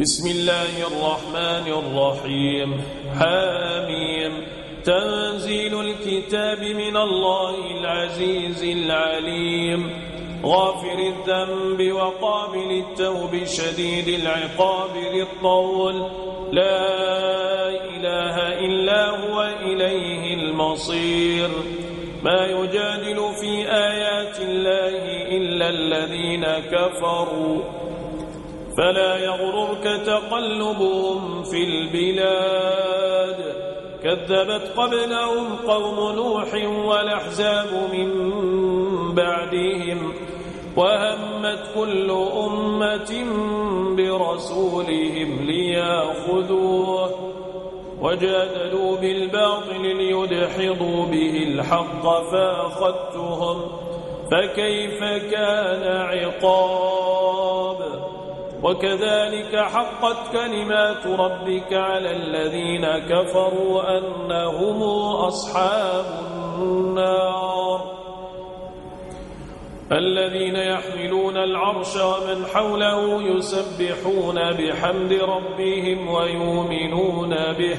بسم الله الرحمن الرحيم. حاميم. تنزيل الكتاب من الله العزيز العليم. غافر الذنب وقابل التوب شديد العقاب للطول. لا إله إلا هو إليه المصير. ما يجادل في آيات الله إلا الذين كفروا. فلا يغررك تقلبهم في البلاد. كذبت قبلهم قوم نوح والأحزاب من بعدهم. وهمت كل أمة برسولهم ليأخذوه. وجادلوا بالباطل ليدحضوا به الحق فأخذتهم. فكيف كان عقاب؟ وكذلك حقت كلمات ربك على الذين كفروا أنهم أصحاب النار. الذين يحملون العرش ومن حوله يسبحون بحمد ربهم ويؤمنون به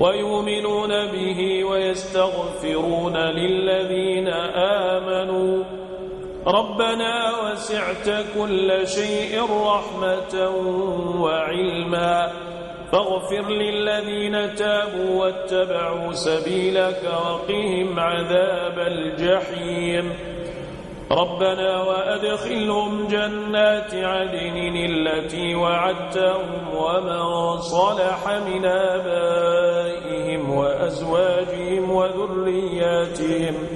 ويؤمنون به ويستغفرون للذين آمنوا. ربنا وسعت كل شيء رحمة وعلما. فاغفر للذين تابوا واتبعوا سبيلك وقهم عذاب الجحيم. ربنا وأدخلهم جنات عدن التي وعدتهم ومن صلح من آبائهم وأزواجهم وذرياتهم.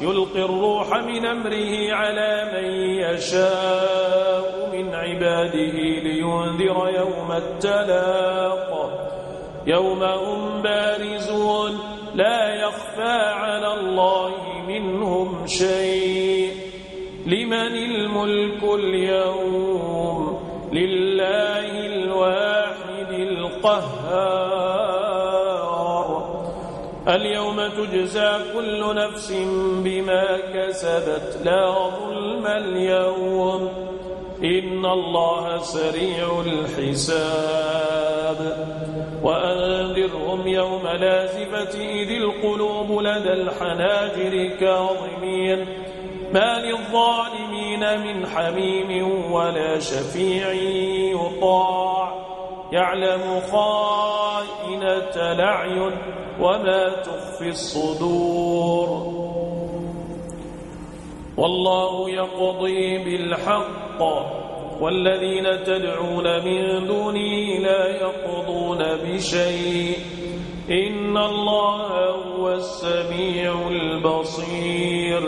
يلقي الروح من أمره على من يشاء من عباده لينذر يوم التلاق. يوم هم بارزون لا يخفى على الله منهم شيء. لمن الملك اليوم؟ لله الواحد القهار. اليوم تجزى كل نفس بما كسبت لا ظلم اليوم. إن الله سريع الحساب. وأنذرهم يوم لازفة إذ القلوب لدى الحناجر كاظمين. ما للظالمين من حميم ولا شفيع يطاع. يعلم خائنة لعين وما تخفي الصدور. والله يقضي بالحق. والذين تدعون من دونه لا يقضون بشيء. إن الله هو السميع البصير.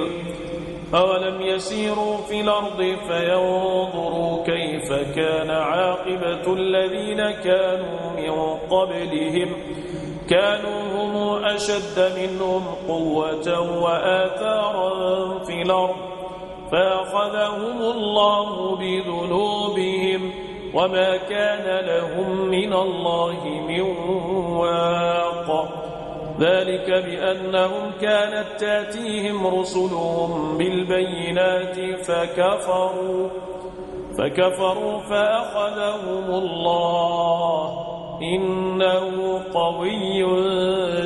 أولم يسيروا في الأرض فينظروا كيف كان عاقبة الذين كانوا من قبلهم. كانوا أشد منهم قوة وآثارا في الأرض فأخذهم الله بذنوبهم وما كان لهم من الله من واق. ذلك بأنهم كانت تأتيهم رسلهم بالبينات فكفروا فكفروا فأخذهم الله. إنه قوي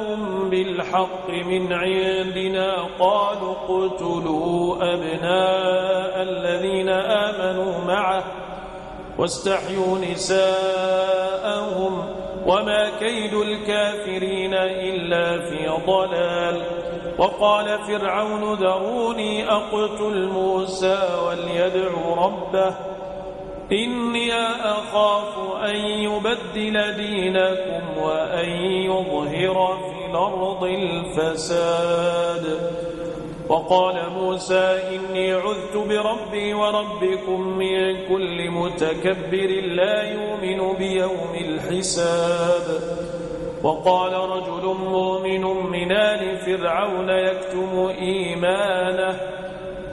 جاءهم بالحق من عندنا قالوا اقتلوا أبناء الذين آمنوا معه واستحيوا نساءهم وما كيد الكافرين إلا في ضلال وقال فرعون ذروني أقتل موسى وليدعو ربه إني أخاف أن يبدل دينكم وأن يظهر في الأرض الفساد. وقال موسى إني عذت بربي وربكم من كل متكبر لا يؤمن بيوم الحساب. وقال رجل مؤمن من آل فرعون يكتم إيمانه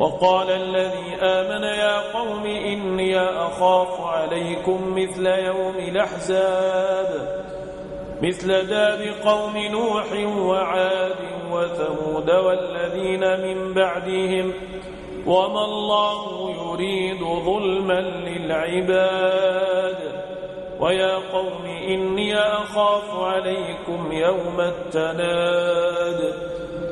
وقال الذي آمن يا قوم إني أخاف عليكم مثل يوم الأحزاب مثل داب قوم نوح وعاد وثمود والذين من بعدهم وما الله يريد ظلما للعباد. ويا قوم إني أخاف عليكم يوم التناد.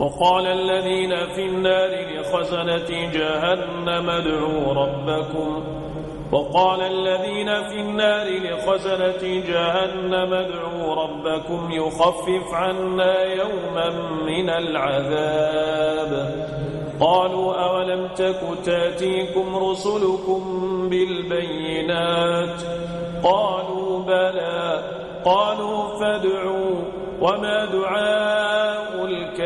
وقال الذين في النار لخزنة جهنم ادعوا ربكم. وقال الذين في النار لخزنة جهنم ادعوا ربكم يخفف عنا يوما من العذاب. قالوا أولم تك تأتيكم رسلكم بالبينات؟ قالوا بلى. قالوا فادعوا. وما دعاكم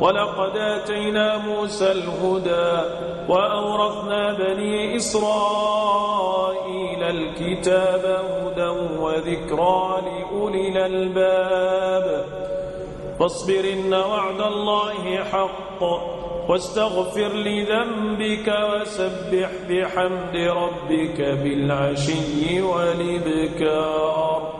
ولقد آتينا موسى الهدى وأورثنا بني إسرائيل الكتاب هدى وذكرى لأولي الباب إن وعد الله حق واستغفر لذنبك وسبح بحمد ربك بالعشي والإبكار.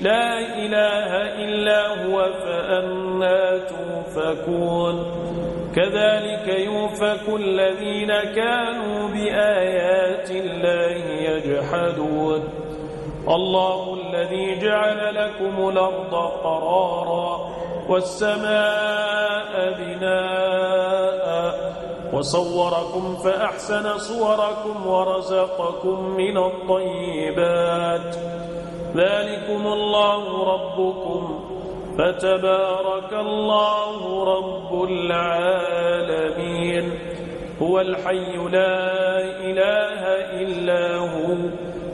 لا إله إلا هو فأنا توفكون كذلك يوفك الذين كانوا بآيات الله يجحدون. الله الذي جعل لكم الأرض قرارا والسماء بناء. وصوركم فأحسن صوركم ورزقكم من الطيبات. ذلكم الله ربكم فتبارك الله رب العالمين. هو الحي لا إله إلا هو.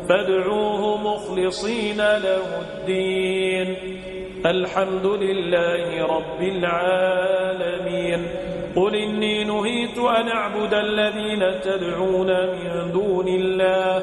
فادعوه مخلصين له الدين. الحمد لله رب العالمين. قل إني نهيت أن أعبد الذين تدعون من دون الله.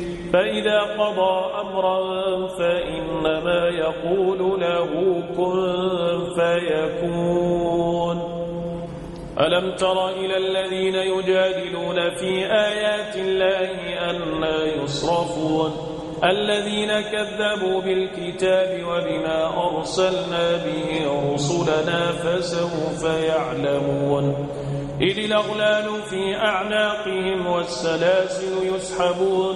فإذا قضى أمرا فإنما يقول له كن فيكون ألم تر إلى الذين يجادلون في آيات الله أن يصرفون الذين كذبوا بالكتاب وبما أرسلنا به رسلنا فسوف يعلمون إذ الأغلال في أعناقهم والسلاسل يسحبون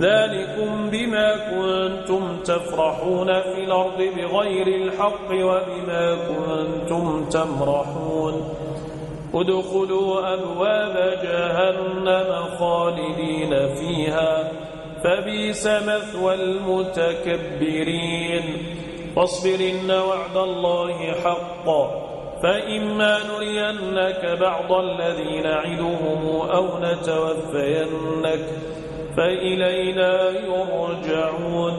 ذلكم بما كنتم تفرحون في الأرض بغير الحق وبما كنتم تمرحون. ادخلوا أبواب جهنم خالدين فيها. فبيس مثوى المتكبرين. فاصبر إن وعد الله حقا فإما نرينك بعض الذين عدوهم أو نتوفينك. فإلينا يرجعون.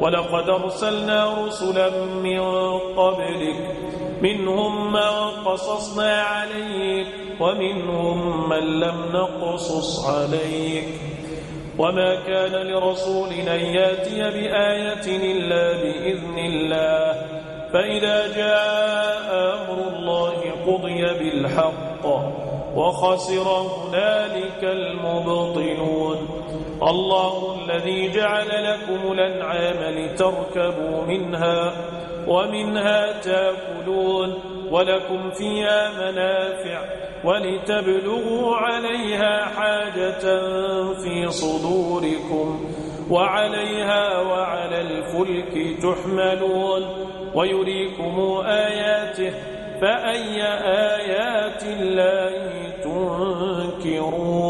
ولقد أرسلنا رسلا من قبلك. منهم من قصصنا عليك ومنهم من لم نقصص عليك. وما كان لرسول أن يأتي بآية إلا بإذن الله. فإذا جاء أمر الله قضي بالحق وخسر هنالك المبطلون. الله الذي جعل لكم الأنعام لتركبوا منها ومنها تأكلون ولكم فيها منافع ولتبلغوا عليها حاجة في صدوركم وعليها وعلى الفلك تحملون ويريكم آياته فأي آيات الله تنكرون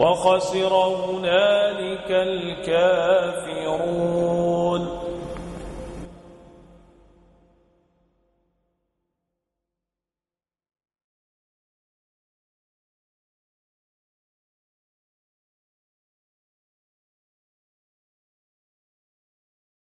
وخسر هنالك الكافرون.